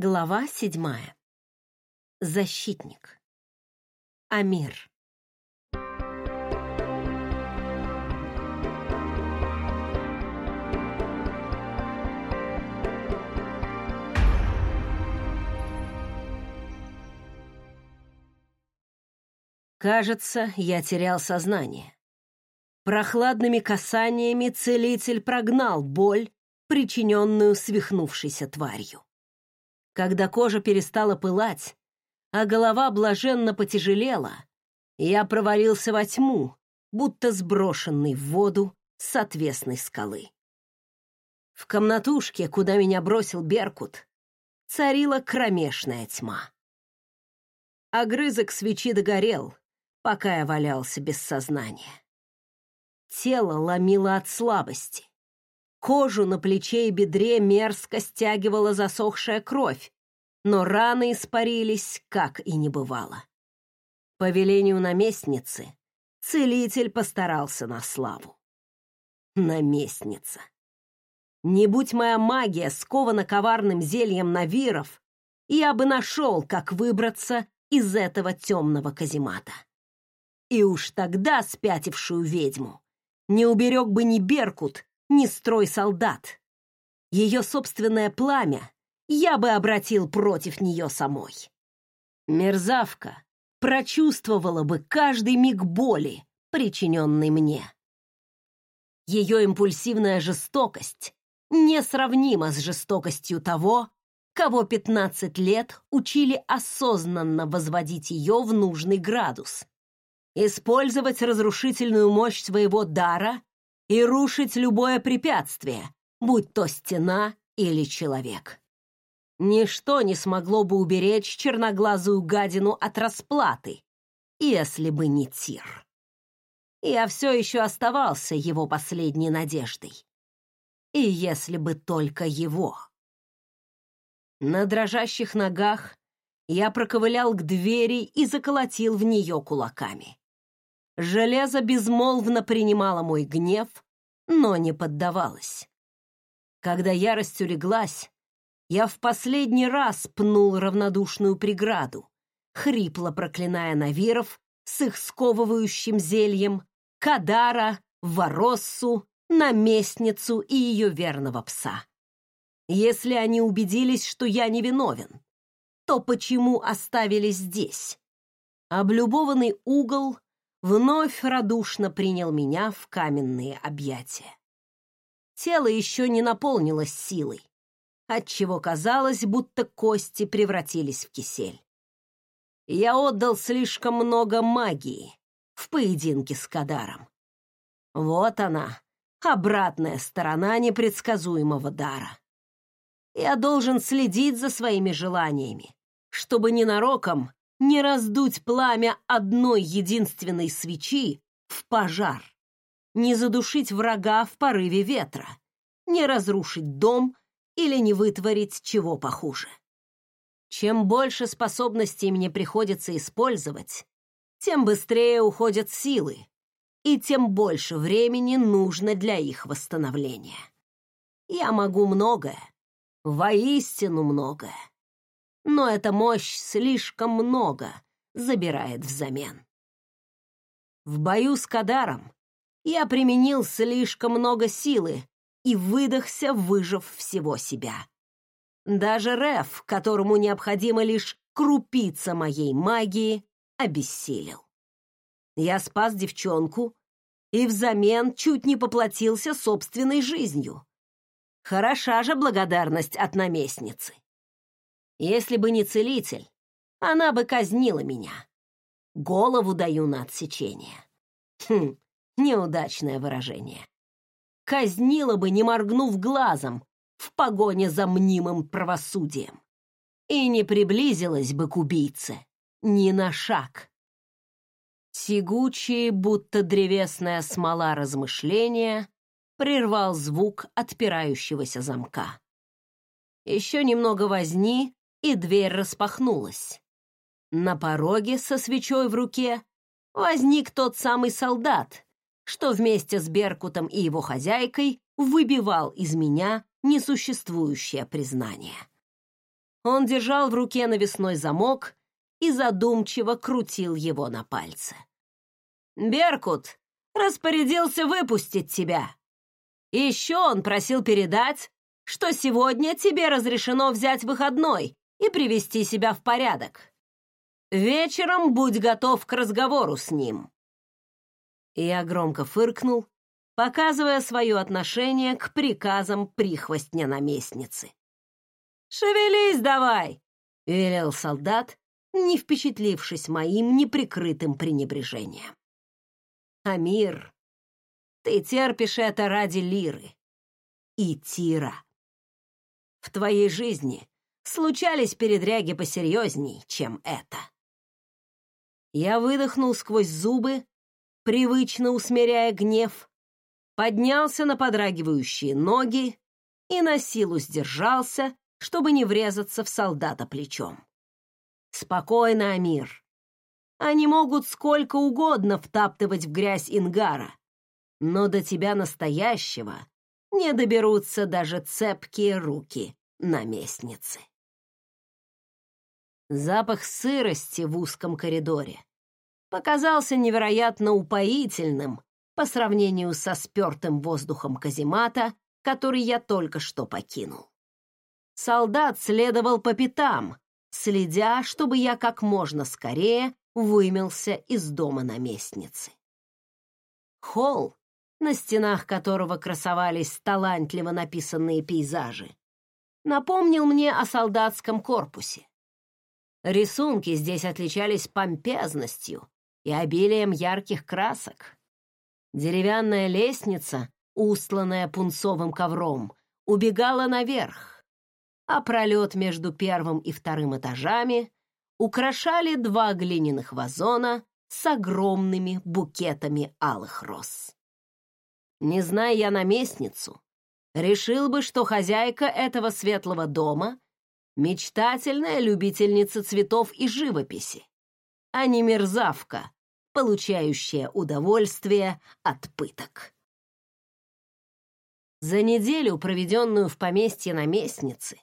Глава седьмая. Защитник. Амир. Кажется, я терял сознание. Прохладными касаниями целитель прогнал боль, причиненную свихнувшейся тварью. Когда кожа перестала пылать, а голова блаженно потяжелела, я провалился во тьму, будто сброшенный в воду с отвесной скалы. В комнатушке, куда меня бросил Беркут, царила кромешная тьма. Огрызок свечи догорел, пока я валялся без сознания. Тело ломило от слабости. Кожу на плече и бедре мерзко стягивала засохшая кровь, но раны испарились, как и не бывало. По велению наместницы целитель постарался на славу. Наместница. Не будь моя магия скована коварным зельем навиров, я бы нашел, как выбраться из этого темного каземата. И уж тогда спятившую ведьму не уберег бы ни Беркут, ни строй солдат. Ее собственное пламя я бы обратил против нее самой. Мерзавка прочувствовала бы каждый миг боли, причиненный мне. Ее импульсивная жестокость несравнима с жестокостью того, кого 15 лет учили осознанно возводить ее в нужный градус, использовать разрушительную мощь своего дара и рушить любое препятствие, будь то стена или человек. Ничто не смогло бы уберечь черноглазую гадину от расплаты, если бы не Тир. Я все еще оставался его последней надеждой. И если бы только его. На дрожащих ногах я проковылял к двери и заколотил в нее кулаками. Железо безмолвно принимало мой гнев, но не поддавалось. Когда ярость улеглась, я в последний раз пнул равнодушную преграду, хрипло проклиная Навиров с их сковывающим зельем, Кадара, Вороссу, наместницу и ее верного пса. Если они убедились, что я невиновен, то почему оставили здесь? Облюбованный угол вновь радушно принял меня в каменные объятия. Тело еще не наполнилось силой, отчего казалось, будто кости превратились в кисель. Я отдал слишком много магии в поединке с Кадаром. Вот она, обратная сторона непредсказуемого дара. Я должен следить за своими желаниями, чтобы ненароком не раздуть пламя одной единственной свечи в пожар, не задушить врага в порыве ветра, не разрушить дом или не вытворить чего похуже. Чем больше способностей мне приходится использовать, тем быстрее уходят силы, и тем больше времени нужно для их восстановления. Я могу многое, воистину многое но эта мощь слишком много забирает взамен. В бою с Кадаром я применил слишком много силы и выдохся, выжив всего себя. Даже Реф, которому необходимо лишь крупица моей магии, обессилел. Я спас девчонку и взамен чуть не поплатился собственной жизнью. Хороша же благодарность от наместницы. Если бы не целитель, она бы казнила меня. Голову даю на отсечение. Хм, неудачное выражение. Казнила бы, не моргнув глазом, в погоне за мнимым правосудием. И не приблизилась бы к убийце ни на шаг. Тягучие, будто древесная смола размышления, прервал звук отпирающегося замка. Еще немного возни, и дверь распахнулась. На пороге со свечой в руке возник тот самый солдат, что вместе с Беркутом и его хозяйкой выбивал из меня несуществующее признание. Он держал в руке навесной замок и задумчиво крутил его на пальце. «Беркут распорядился выпустить тебя. Еще он просил передать, что сегодня тебе разрешено взять выходной и привести себя в порядок. Вечером будь готов к разговору с ним». Я громко фыркнул, показывая свое отношение к приказам прихвостня-наместницы. «Шевелись давай!» — велел солдат, не впечатлившись моим неприкрытым пренебрежением. «Амир, ты терпишь это ради Лиры и Тира. В твоей жизни случались передряги посерьезней, чем это». Я выдохнул сквозь зубы, привычно усмиряя гнев, поднялся на подрагивающие ноги и на силу сдержался, чтобы не врезаться в солдата плечом. «Спокойно, Амир. Они могут сколько угодно втаптывать в грязь Ингара, но до тебя настоящего не доберутся даже цепкие руки наместницы». Запах сырости в узком коридоре показался невероятно упоительным по сравнению со спертым воздухом каземата, который я только что покинул. Солдат следовал по пятам, следя, чтобы я как можно скорее вымелся из дома наместницы. Холл, на стенах которого красовались талантливо написанные пейзажи, напомнил мне о солдатском корпусе. Рисунки здесь отличались помпезностью и обилием ярких красок. Деревянная лестница, устланная пунцовым ковром, убегала наверх, а пролет между первым и вторым этажами украшали два глиняных вазона с огромными букетами алых роз. Не зная я наместницу, решил бы, что хозяйка этого светлого дома — мечтательная любительница цветов и живописи, а не мерзавка, получающая удовольствие от пыток. За неделю, проведенную в поместье наместницы,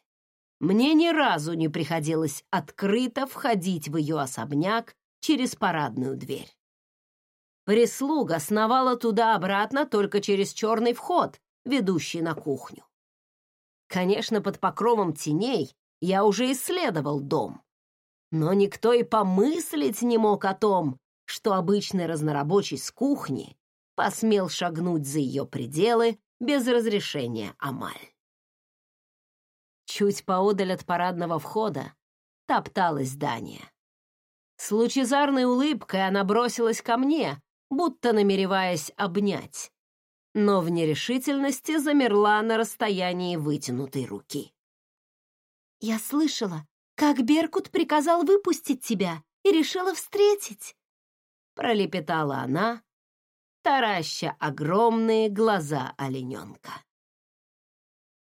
мне ни разу не приходилось открыто входить в ее особняк через парадную дверь. Прислуга сновала туда-обратно только через черный вход, ведущий на кухню. Конечно, под покровом теней я уже исследовал дом, но никто и помыслить не мог о том, что обычный разнорабочий с кухни посмел шагнуть за ее пределы без разрешения Амаль. Чуть поодаль от парадного входа топталось здание. С лучезарной улыбкой она бросилась ко мне, будто намереваясь обнять, но в нерешительности замерла на расстоянии вытянутой руки. «Я слышала, как Беркут приказал выпустить тебя и решила встретить пролепетала она, тараща огромные глаза олененка.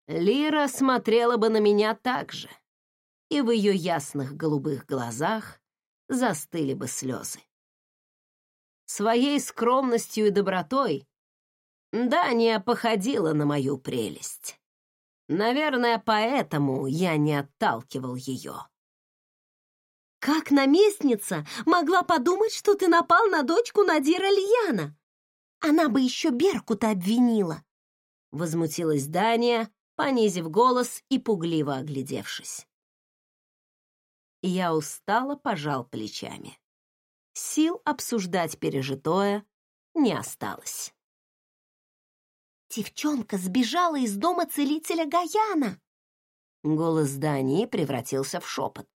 Лира смотрела бы на меня так же, и в ее ясных голубых глазах застыли бы слезы. Своей скромностью и добротой Дания походила на мою прелесть. Наверное, поэтому я не отталкивал ее. Как наместница могла подумать, что ты напал на дочку Надира Льяна? Она бы еще Беркута обвинила. Возмутилась Дания, понизив голос и пугливо оглядевшись. Я устало пожал плечами. Сил обсуждать пережитое не осталось. Девчонка сбежала из дома целителя Гаяна. Голос Дании превратился в шепот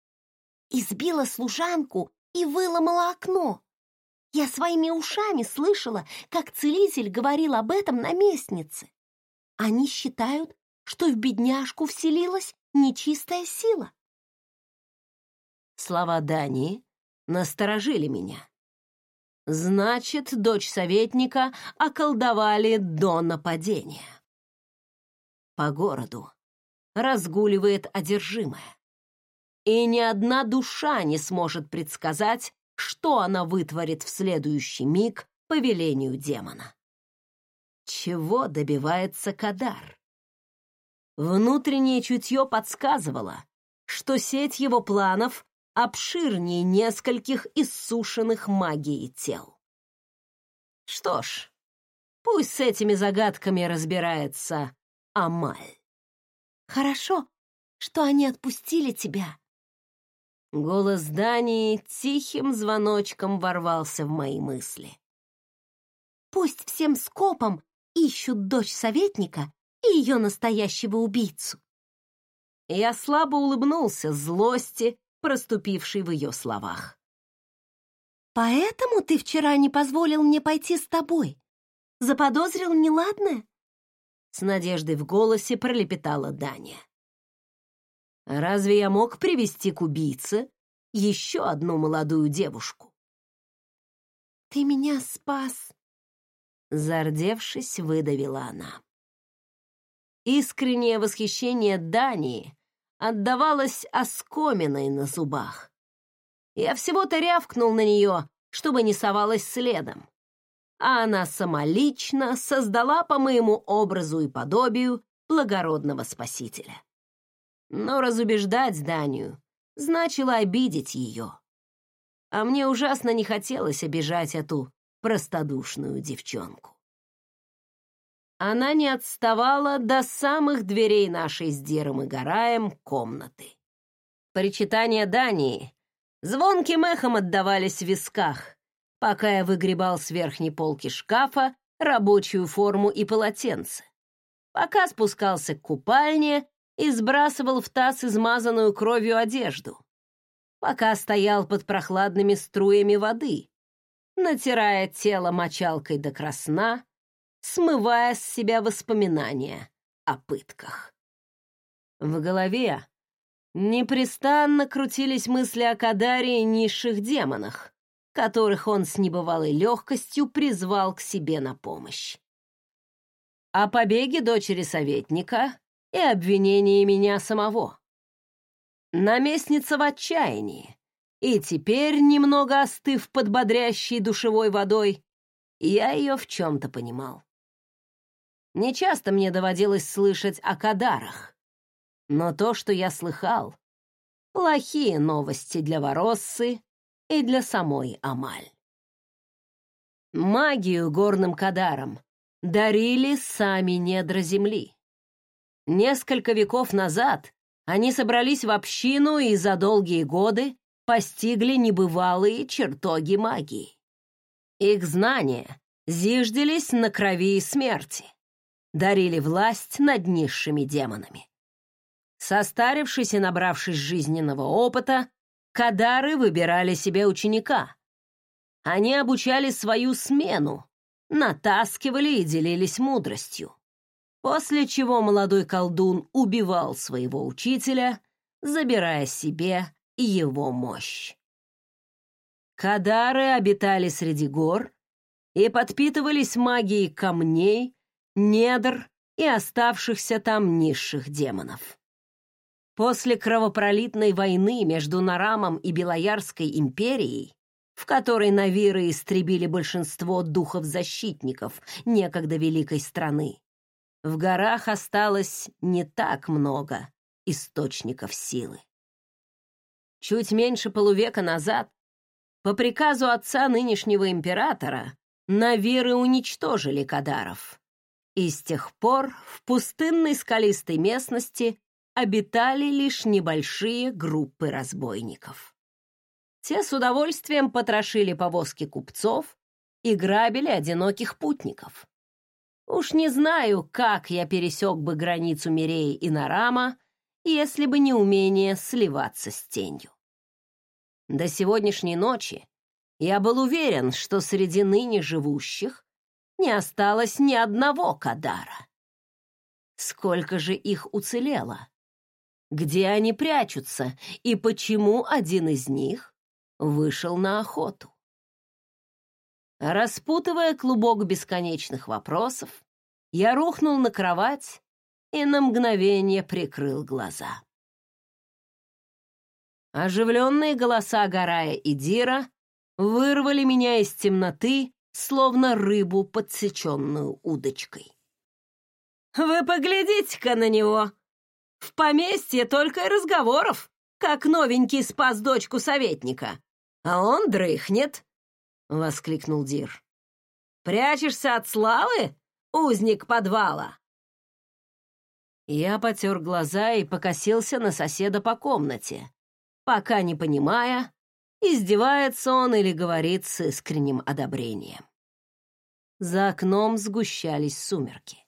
избила служанку и выломала окно. Я своими ушами слышала, как целитель говорил об этом наместнице. Они считают, что в бедняжку вселилась нечистая сила. Слова Дании насторожили меня. Значит, дочь советника околдовали до нападения. По городу разгуливает одержимая и ни одна душа не сможет предсказать, что она вытворит в следующий миг по велению демона. Чего добивается Кадар? Внутреннее чутье подсказывало, что сеть его планов обширнее нескольких иссушенных магией тел. Что ж, пусть с этими загадками разбирается Амаль. Хорошо, что они отпустили тебя. Голос Дании тихим звоночком ворвался в мои мысли. Пусть всем скопом ищут дочь советника и ее настоящего убийцу. Я слабо улыбнулся злости, проступившей в ее словах. «Поэтому ты вчера не позволил мне пойти с тобой? Заподозрил неладное?» С надеждой в голосе пролепетала Даня. «Разве я мог привести к убийце еще одну молодую девушку?» «Ты меня спас!» Зардевшись, выдавила она. Искреннее восхищение Дании отдавалось оскоминой на зубах. Я всего-то рявкнул на нее, чтобы не совалась следом. А она самолично создала по моему образу и подобию благородного спасителя. Но разубеждать Данию значило обидеть ее. А мне ужасно не хотелось обижать эту простодушную девчонку. Она не отставала до самых дверей нашей с Диром и Гараем комнаты. Причитания Дании звонким эхом отдавались в висках, пока я выгребал с верхней полки шкафа рабочую форму и полотенце, пока спускался к купальне и сбрасывал в таз измазанную кровью одежду, пока стоял под прохладными струями воды, натирая тело мочалкой до красна, смывая с себя воспоминания о пытках. В голове непрестанно крутились мысли о Кадаре и низших демонах, которых он с небывалой легкостью призвал к себе на помощь. О побеге дочери советника и обвинении меня самого. Наместница в отчаянии, и теперь, немного остыв под бодрящей душевой водой, я ее в чем-то понимал. Нечасто мне доводилось слышать о Кадарах, но то, что я слыхал, плохие новости для Вороссы и для самой Амаль. Магию горным Кадарам дарили сами недра земли. Несколько веков назад они собрались в общину и за долгие годы постигли небывалые чертоги магии. Их знания зиждились на крови и смерти, дарили власть над низшими демонами. Состарившись и набравшись жизненного опыта, кадары выбирали себе ученика. Они обучали свою смену, натаскивали и делились мудростью. После чего молодой колдун убивал своего учителя, забирая себе его мощь. Кадары обитали среди гор и подпитывались магией камней, недр и оставшихся там низших демонов. После кровопролитной войны между Нарамом и Белоярской империей, в которой Навиры истребили большинство духов-защитников некогда великой страны, в горах осталось не так много источников силы. Чуть меньше полувека назад, по приказу отца нынешнего императора, Навиры уничтожили Кадаров. И с тех пор в пустынной скалистой местности обитали лишь небольшие группы разбойников. Те с удовольствием потрошили повозки купцов и грабили одиноких путников. Уж не знаю, как я пересек бы границу Миреи и Нарама, если бы не умение сливаться с тенью. До сегодняшней ночи я был уверен, что среди ныне живущих не осталось ни одного Кадара. Сколько же их уцелело? Где они прячутся и почему один из них вышел на охоту? Распутывая клубок бесконечных вопросов, я рухнул на кровать и на мгновение прикрыл глаза. Оживленные голоса Гарая и Дира вырвали меня из темноты, словно рыбу, подсеченную удочкой. «Вы поглядите-ка на него! В поместье только и разговоров, как новенький спас дочку советника, а он дрыхнет!» — воскликнул Дир. «Прячешься от славы, узник подвала?» Я потер глаза и покосился на соседа по комнате, пока не понимая, издевается он или говорит с искренним одобрением. За окном сгущались сумерки.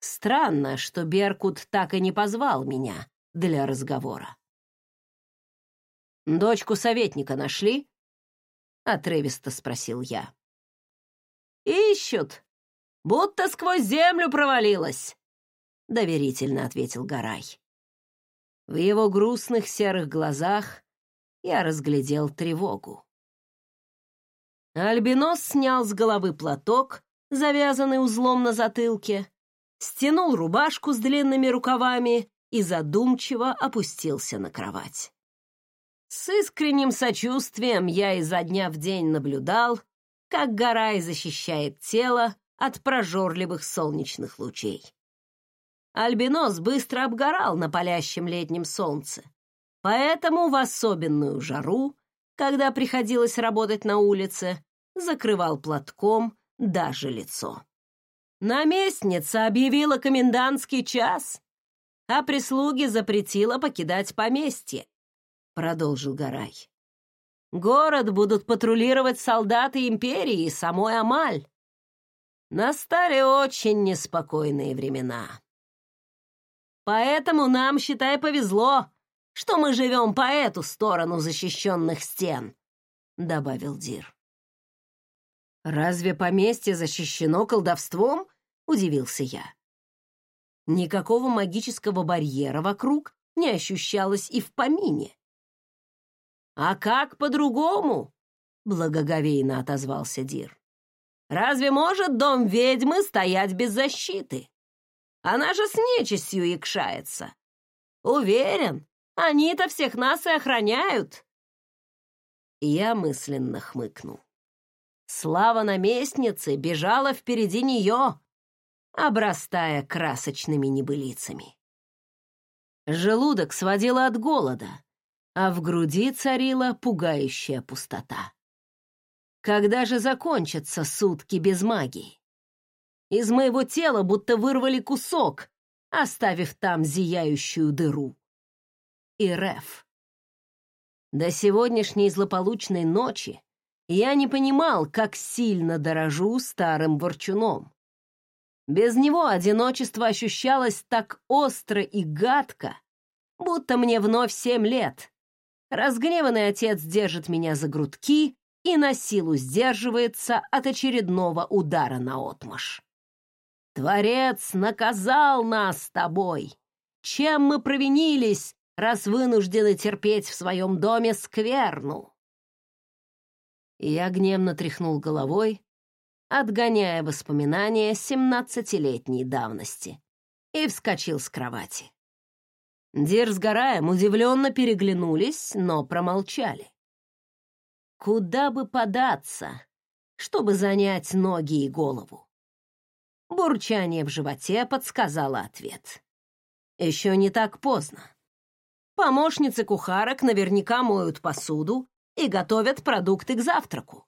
Странно, что Беркут так и не позвал меня для разговора. «Дочку советника нашли?» — отрывисто спросил я. «Ищут, будто сквозь землю провалилась», — доверительно ответил Гарай. В его грустных серых глазах я разглядел тревогу. Альбинос снял с головы платок, завязанный узлом на затылке, стянул рубашку с длинными рукавами и задумчиво опустился на кровать. С искренним сочувствием я изо дня в день наблюдал, как Гарай защищает тело от прожорливых солнечных лучей. Альбинос быстро обгорал на палящем летнем солнце, поэтому в особенную жару, когда приходилось работать на улице, закрывал платком даже лицо. Наместница объявила комендантский час, а прислуги запретила покидать поместье, продолжил Гарай. Город будут патрулировать солдаты империи и самой Амаль. Настали очень неспокойные времена. Поэтому нам, считай, повезло, что мы живем по эту сторону защищенных стен», — добавил Дир. «Разве поместье защищено колдовством?» — удивился я. Никакого магического барьера вокруг не ощущалось и в помине. «А как по-другому?» — благоговейно отозвался Дир. «Разве может дом ведьмы стоять без защиты?» Она же с нечистью икшается. Уверен, они-то всех нас и охраняют. Я мысленно хмыкнул. Слава наместницы бежала впереди нее, обрастая красочными небылицами. Желудок сводило от голода, а в груди царила пугающая пустота. Когда же закончатся сутки без магии? Из моего тела будто вырвали кусок, оставив там зияющую дыру. И Реф. До сегодняшней злополучной ночи я не понимал, как сильно дорожу старым ворчуном. Без него одиночество ощущалось так остро и гадко, будто мне вновь семь лет. Разгневанный отец держит меня за грудки и на силу сдерживается от очередного удара на отмашь. Творец наказал нас с тобой. Чем мы провинились, раз вынуждены терпеть в своем доме скверну?» Я гневно тряхнул головой, отгоняя воспоминания семнадцатилетней давности, и вскочил с кровати. Дир с удивленно переглянулись, но промолчали. Куда бы податься, чтобы занять ноги и голову? Бурчание в животе подсказало ответ. Еще не так поздно. Помощницы кухарок наверняка моют посуду и готовят продукты к завтраку.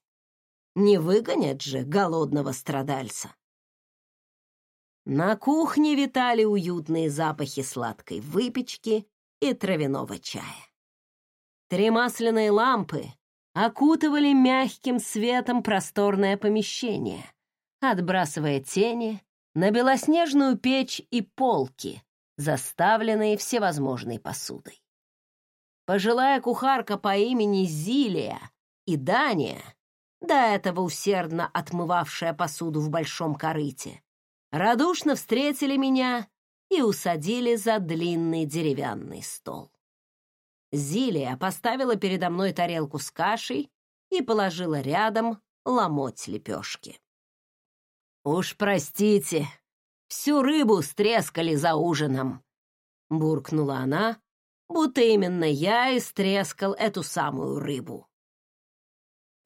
Не выгонят же голодного страдальца. На кухне витали уютные запахи сладкой выпечки и травяного чая. Три масляные лампы окутывали мягким светом просторное помещение — отбрасывая тени на белоснежную печь и полки, заставленные всевозможной посудой. Пожилая кухарка по имени Зилия и Дания, до этого усердно отмывавшая посуду в большом корыте, радушно встретили меня и усадили за длинный деревянный стол. Зилия поставила передо мной тарелку с кашей и положила рядом ломоть лепешки. «Уж простите, всю рыбу стрескали за ужином», — буркнула она, будто именно я истрескал эту самую рыбу.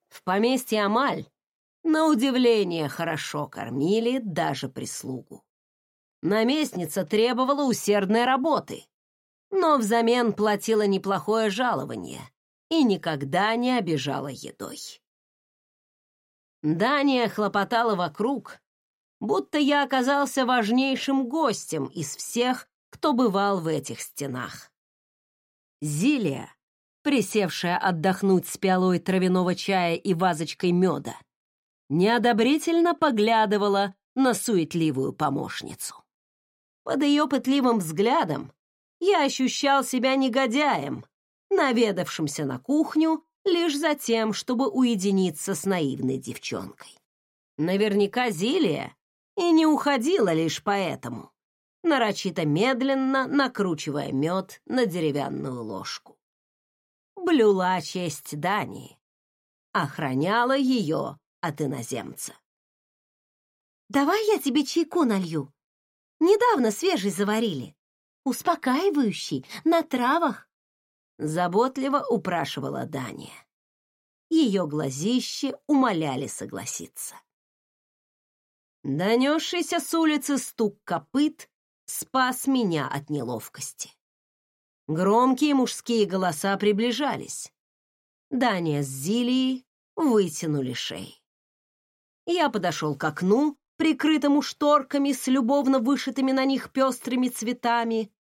В поместье Амаль на удивление хорошо кормили даже прислугу. Наместница требовала усердной работы, но взамен платила неплохое жалование и никогда не обижала едой. Дания хлопотала вокруг, будто я оказался важнейшим гостем из всех, кто бывал в этих стенах. Зилия, присевшая отдохнуть с пиалой травяного чая и вазочкой меда, неодобрительно поглядывала на суетливую помощницу. Под ее пытливым взглядом я ощущал себя негодяем, наведавшимся на кухню лишь за тем, чтобы уединиться с наивной девчонкой. Наверняка Зилия и не уходила лишь поэтому, нарочито медленно накручивая мед на деревянную ложку. Блюла честь Дании, охраняла ее от иноземца. «Давай я тебе чайку налью. Недавно свежий заварили. Успокаивающий, на травах». Заботливо упрашивала Дания. Ее глазище умоляли согласиться. Донесшийся с улицы стук копыт спас меня от неловкости. Громкие мужские голоса приближались. Дания с Зилией вытянули шеи. Я подошел к окну, прикрытому шторками с любовно вышитыми на них пестрыми цветами,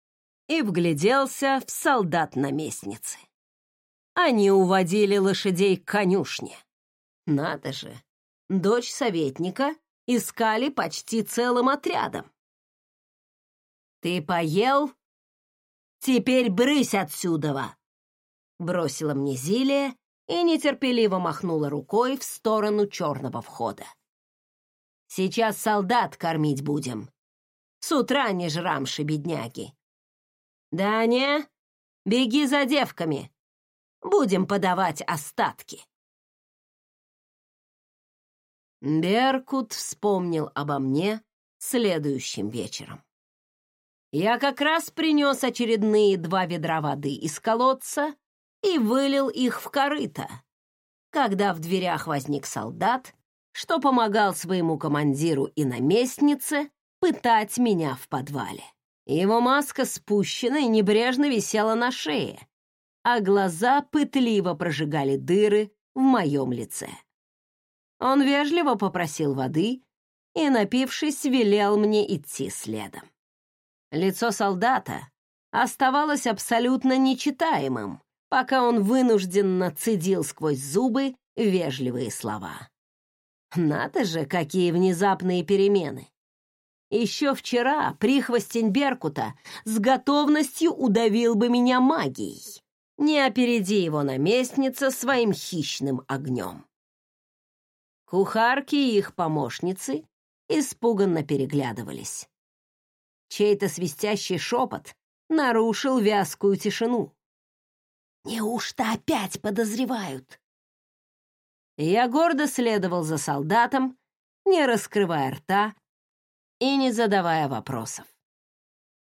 и вгляделся в солдат наместницы. Они уводили лошадей к конюшне. Надо же, дочь советника искали почти целым отрядом. «Ты поел? Теперь брысь отсюда!» Бросила мне Зилия и нетерпеливо махнула рукой в сторону черного входа. «Сейчас солдат кормить будем. С утра не жрамши, бедняги. Даня, беги за девками. Будем подавать остатки». Беркут вспомнил обо мне следующим вечером. Я как раз принес очередные два ведра воды из колодца и вылил их в корыто, когда в дверях возник солдат, что помогал своему командиру и наместнице пытать меня в подвале. Его маска спущена и небрежно висела на шее, а глаза пытливо прожигали дыры в моем лице. Он вежливо попросил воды и, напившись, велел мне идти следом. Лицо солдата оставалось абсолютно нечитаемым, пока он вынужденно цедил сквозь зубы вежливые слова. Надо же, какие внезапные перемены! Еще вчера прихвостень Беркута с готовностью удавил бы меня магией, не опереди его наместница своим хищным огнем. Кухарки и их помощницы испуганно переглядывались. Чей-то свистящий шепот нарушил вязкую тишину. «Неужто опять подозревают?» Я гордо следовал за солдатом, не раскрывая рта и не задавая вопросов.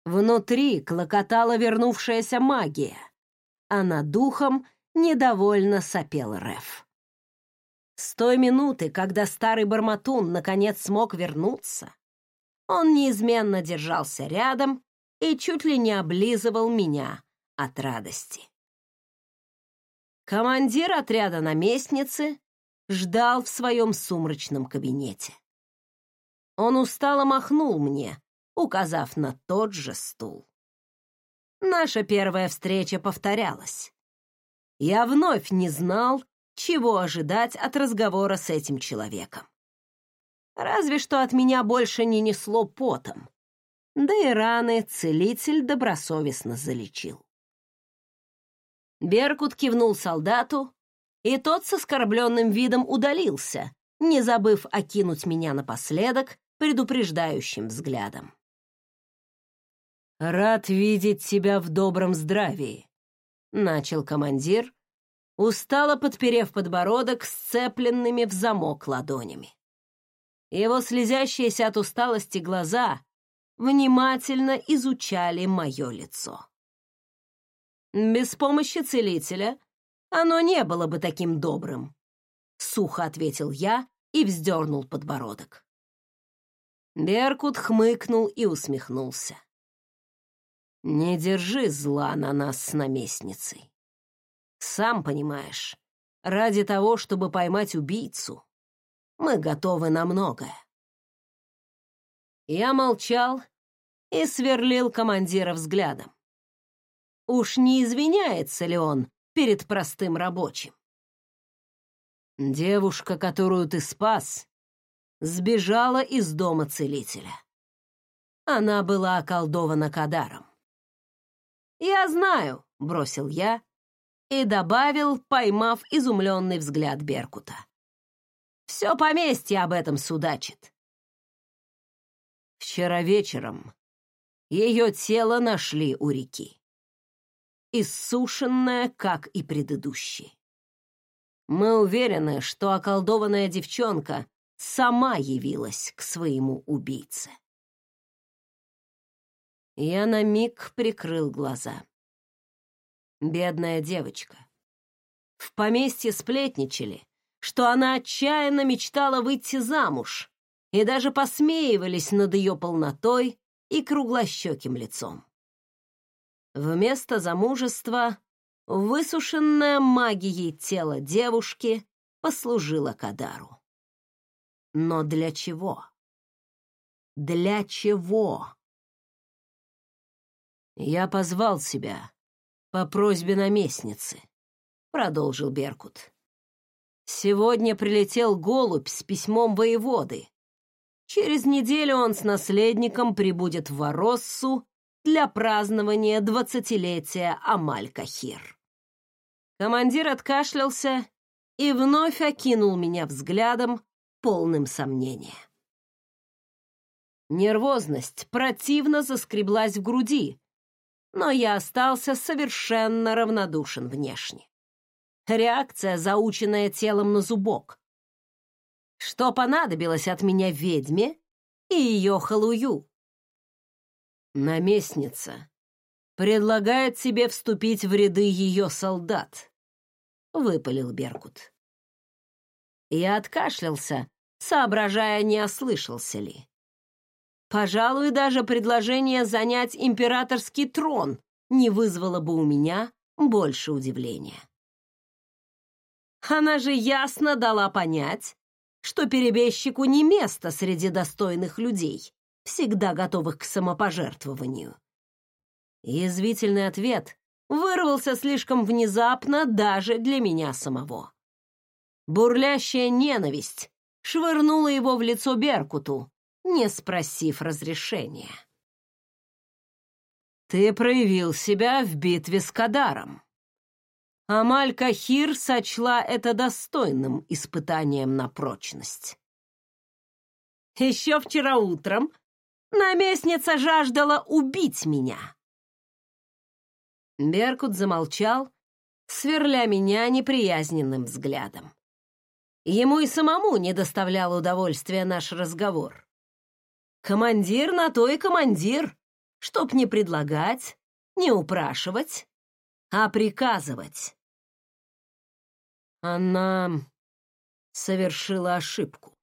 Внутри клокотала вернувшаяся магия, а над духом недовольно сопел Реф. С той минуты, когда старый Барматун наконец смог вернуться, он неизменно держался рядом и чуть ли не облизывал меня от радости. Командир отряда наместницы ждал в своем сумрачном кабинете. Он устало махнул мне, указав на тот же стул. Наша первая встреча повторялась. Я вновь не знал, чего ожидать от разговора с этим человеком. Разве что от меня больше не несло потом. Да и раны целитель добросовестно залечил. Беркут кивнул солдату, и тот с оскорбленным видом удалился, не забыв окинуть меня напоследок предупреждающим взглядом. «Рад видеть тебя в добром здравии», — начал командир, устало подперев подбородок сцепленными в замок ладонями. Его слезящиеся от усталости глаза внимательно изучали мое лицо. Без помощи целителя оно не было бы таким добрым, сухо ответил я и вздернул подбородок. Беркут хмыкнул и усмехнулся. Не держи зла на нас с наместницей. Сам понимаешь, ради того, чтобы поймать убийцу, мы готовы на многое. Я молчал и сверлил командира взглядом. Уж не извиняется ли он перед простым рабочим? Девушка, которую ты спас, сбежала из дома целителя. Она была околдована Кадаром. «Я знаю», — бросил я и добавил, поймав изумленный взгляд Беркута. «Все поместье об этом судачит». Вчера вечером ее тело нашли у реки. Иссушенное, как и предыдущее. Мы уверены, что околдованная девчонка сама явилась к своему убийце. Я на миг прикрыл глаза. Бедная девочка. В поместье сплетничали, что она отчаянно мечтала выйти замуж, и даже посмеивались над ее полнотой и круглощеким лицом. Вместо замужества высушенное магией тело девушки послужило Кадару. Но для чего? Для чего? «Я позвал себя по просьбе наместницы», — продолжил Беркут. «Сегодня прилетел голубь с письмом воеводы. Через неделю он с наследником прибудет в Вороссу для празднования двадцатилетия Амаль-Кахир». Командир откашлялся и вновь окинул меня взглядом, полным сомнения. Нервозность противно заскреблась в груди, но я остался совершенно равнодушен внешне. Реакция, заученная телом на зубок. Что понадобилось от меня ведьме и ее халую? Наместница предлагает себе вступить в ряды ее солдат, выпалил Беркут. Я откашлялся, соображая, не ослышался ли. Пожалуй, даже предложение занять императорский трон не вызвало бы у меня больше удивления. Она же ясно дала понять, что перебежчику не место среди достойных людей, всегда готовых к самопожертвованию. Язвительный ответ вырвался слишком внезапно даже для меня самого. Бурлящая ненависть швырнула его в лицо Беркуту, не спросив разрешения. «Ты проявил себя в битве с Кадаром». Амаль Кахир сочла это достойным испытанием на прочность. «Еще вчера утром наместница жаждала убить меня». Беркут замолчал, сверля меня неприязненным взглядом. Ему и самому не доставлял удовольствия наш разговор. Командир на то и командир, чтоб не предлагать, не упрашивать, а приказывать. Она совершила ошибку.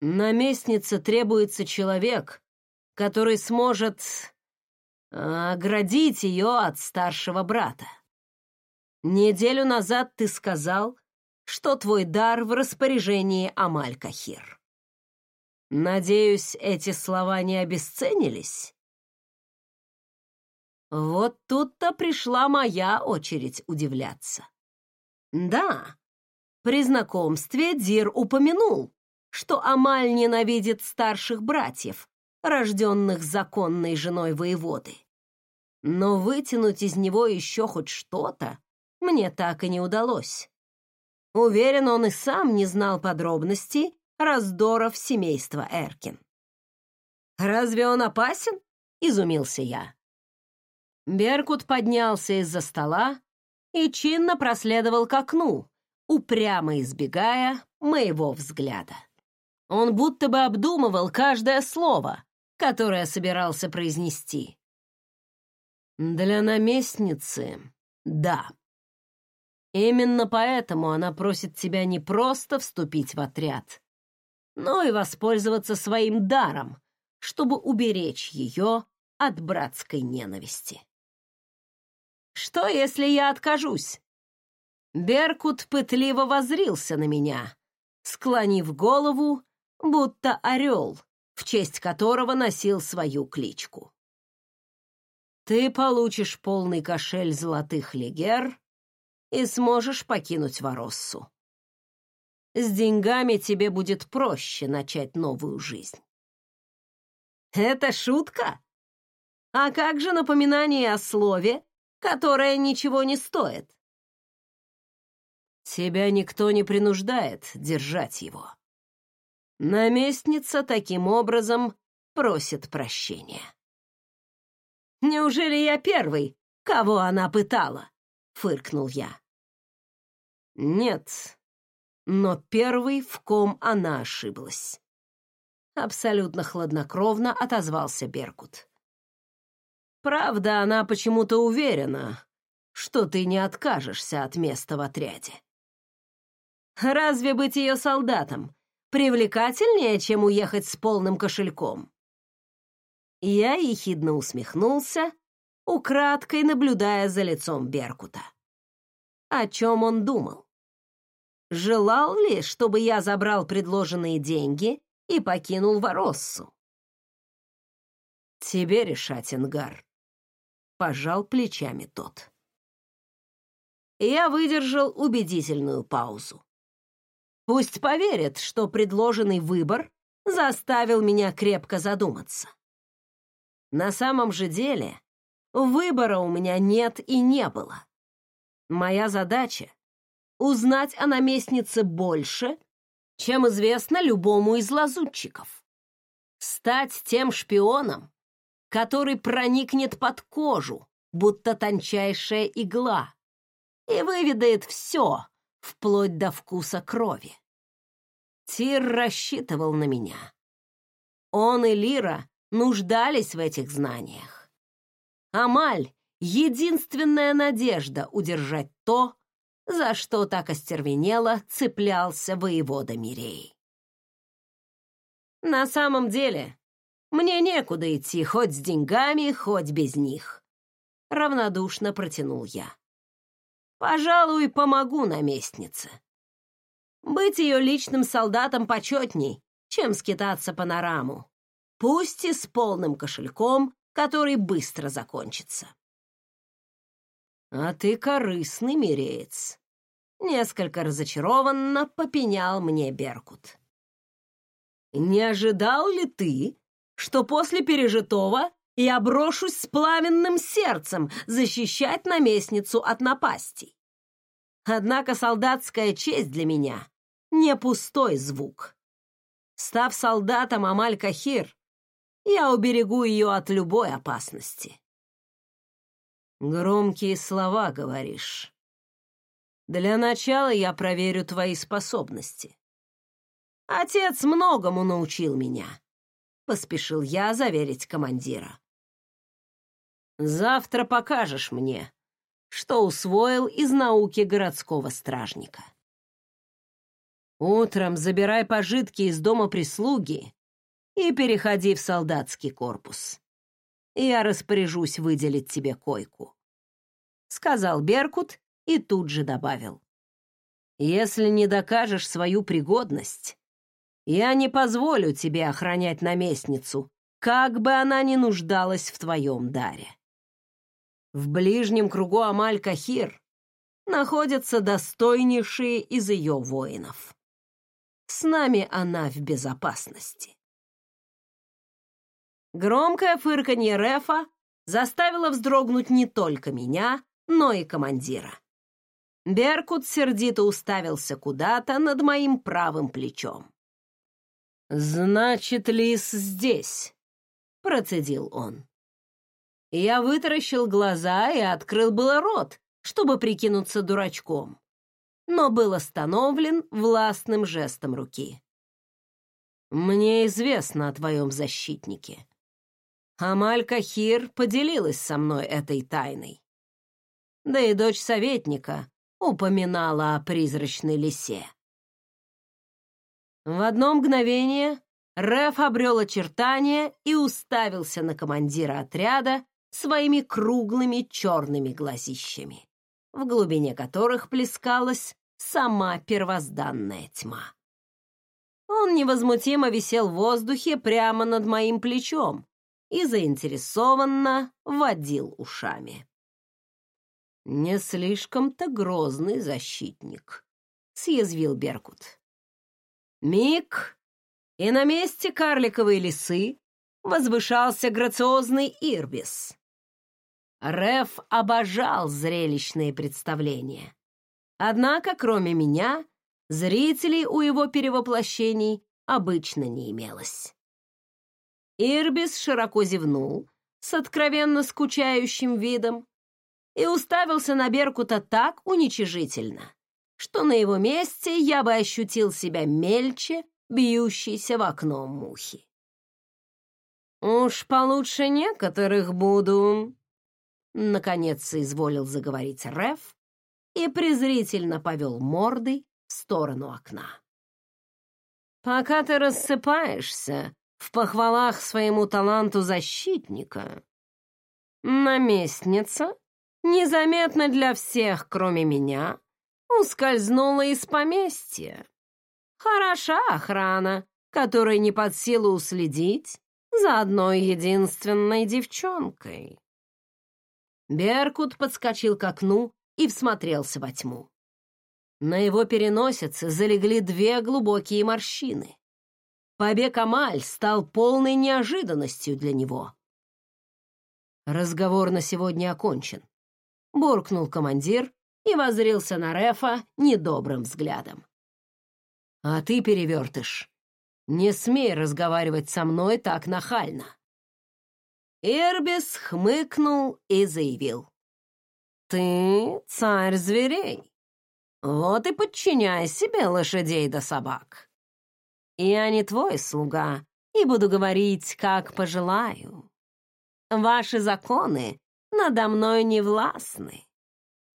Наместнице требуется человек, который сможет а, оградить ее от старшего брата. Неделю назад ты сказал, что твой дар в распоряжении Амаль-Кахир. Надеюсь, эти слова не обесценились? Вот тут-то пришла моя очередь удивляться. Да, при знакомстве Дир упомянул, что Амаль ненавидит старших братьев, рожденных законной женой воеводы. Но вытянуть из него еще хоть что-то мне так и не удалось. Уверен, он и сам не знал подробностей раздоров семейства Эркин. «Разве он опасен?» — изумился я. Беркут поднялся из-за стола и чинно проследовал к окну, упрямо избегая моего взгляда. Он будто бы обдумывал каждое слово, которое собирался произнести. «Для наместницы — да. Именно поэтому она просит тебя не просто вступить в отряд, но и воспользоваться своим даром, чтобы уберечь ее от братской ненависти. «Что, если я откажусь?» Беркут пытливо возрился на меня, склонив голову, будто орел, в честь которого носил свою кличку. «Ты получишь полный кошель золотых легер и сможешь покинуть Вороссу. С деньгами тебе будет проще начать новую жизнь». «Это шутка? А как же напоминание о слове, которое ничего не стоит?» Тебя никто не принуждает держать его. Наместница таким образом просит прощения. «Неужели я первый, кого она пытала?» — фыркнул я. «Нет, но первый, в ком она ошиблась». Абсолютно хладнокровно отозвался Беркут. «Правда, она почему-то уверена, что ты не откажешься от места в отряде. Разве быть ее солдатом привлекательнее, чем уехать с полным кошельком? Я ехидно усмехнулся, украдкой наблюдая за лицом Беркута. О чем он думал? Желал ли, чтобы я забрал предложенные деньги и покинул Вороссу? «Тебе решать, Ингар», — пожал плечами тот. Я выдержал убедительную паузу. Пусть поверит, что предложенный выбор заставил меня крепко задуматься. На самом же деле, выбора у меня нет и не было. Моя задача — узнать о наместнице больше, чем известно любому из лазутчиков. Стать тем шпионом, который проникнет под кожу, будто тончайшая игла, и выведает все, вплоть до вкуса крови. Тир рассчитывал на меня. Он и Лира нуждались в этих знаниях. Амаль — единственная надежда удержать то, за что так остервенело цеплялся воевода Мирей. На самом деле, мне некуда идти хоть с деньгами, хоть без них. Равнодушно протянул я. Пожалуй, помогу наместнице. Быть ее личным солдатом почетней, чем скитаться по Нараму, пусть и с полным кошельком, который быстро закончится. «А ты корыстный миреец», — несколько разочарованно попенял мне Беркут. «Не ожидал ли ты, что после пережитого я брошусь с пламенным сердцем защищать наместницу от напастей. Однако солдатская честь для меня — не пустой звук. Став солдатом Амаль-Кахир, я уберегу ее от любой опасности. Громкие слова говоришь. Для начала я проверю твои способности. Отец многому научил меня, — поспешил я заверить командира. Завтра покажешь мне, что усвоил из науки городского стражника. Утром забирай пожитки из дома прислуги и переходи в солдатский корпус. Я распоряжусь выделить тебе койку. Сказал Беркут и тут же добавил. Если не докажешь свою пригодность, я не позволю тебе охранять наместницу, как бы она ни нуждалась в твоем даре. В ближнем кругу Амаль-Кахир находятся достойнейшие из ее воинов. С нами она в безопасности. Громкое фырканье Рефа заставило вздрогнуть не только меня, но и командира. Беркут сердито уставился куда-то над моим правым плечом. «Значит, лис здесь», — процедил он. Я вытаращил глаза и открыл было рот, чтобы прикинуться дурачком, но был остановлен властным жестом руки. «Мне известно о твоем защитнике. Амаль Кахир поделилась со мной этой тайной. Да и дочь советника упоминала о призрачной лисе. В одно мгновение Реф обрел очертания и уставился на командира отряда своими круглыми черными глазищами, в глубине которых плескалась сама первозданная тьма. Он невозмутимо висел в воздухе прямо над моим плечом и заинтересованно водил ушами. «Не слишком-то грозный защитник», — съязвил Беркут. Миг, и на месте карликовой лисы возвышался грациозный Ирбис. Реф обожал зрелищные представления. Однако, кроме меня, зрителей у его перевоплощений обычно не имелось. Ирбис широко зевнул с откровенно скучающим видом и уставился на Беркута так уничижительно, что на его месте я бы ощутил себя мельче, бьющейся в окно мухи. «Уж получше некоторых буду», — наконец соизволил заговорить Реф и презрительно повел мордой в сторону окна. «Пока ты рассыпаешься в похвалах своему таланту защитника, наместница, незаметно для всех, кроме меня, ускользнула из поместья. Хороша охрана, которой не под силу уследить за одной единственной девчонкой. Беркут подскочил к окну и всмотрелся во тьму. На его переносице залегли две глубокие морщины. Побег Амаль стал полной неожиданностью для него. Разговор на сегодня окончен. Буркнул командир и возрился на Рефа недобрым взглядом. «А ты, перевертыш, не смей разговаривать со мной так нахально!» Ирбис хмыкнул и заявил. «Ты царь зверей. Вот и подчиняй себе лошадей да собак. Я не твой слуга и буду говорить, как пожелаю. Ваши законы надо мной не властны.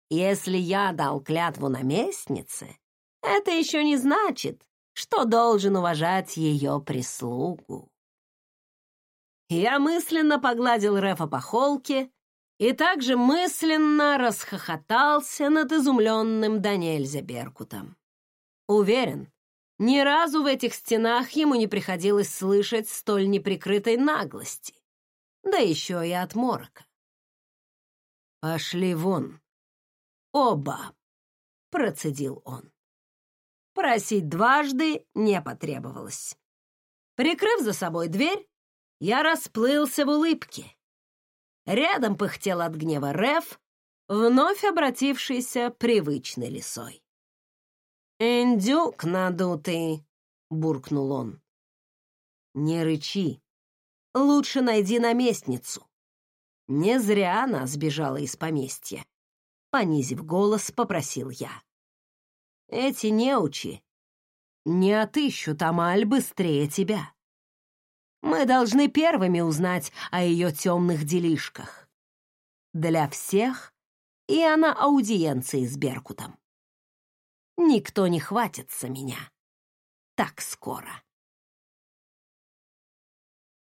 Если я дал клятву наместнице, это еще не значит, что должен уважать ее прислугу. Я мысленно погладил Рефа по холке и также мысленно расхохотался над изумленным Даниэльзе Беркутом. Уверен, ни разу в этих стенах ему не приходилось слышать столь неприкрытой наглости, да еще и от морока. «Пошли вон», «Оба!» — процедил он. Просить дважды не потребовалось. Прикрыв за собой дверь, я расплылся в улыбке. Рядом пыхтел от гнева Реф, вновь обратившийся привычной лисой. «Индюк надутый!» — буркнул он. «Не рычи. Лучше найди наместницу. Не зря она сбежала из поместья понизив голос, попросил я. Эти неучи не отыщут Амаль быстрее тебя. Мы должны первыми узнать о ее темных делишках. Для всех и она аудиенции с Беркутом. Никто не хватится меня так скоро.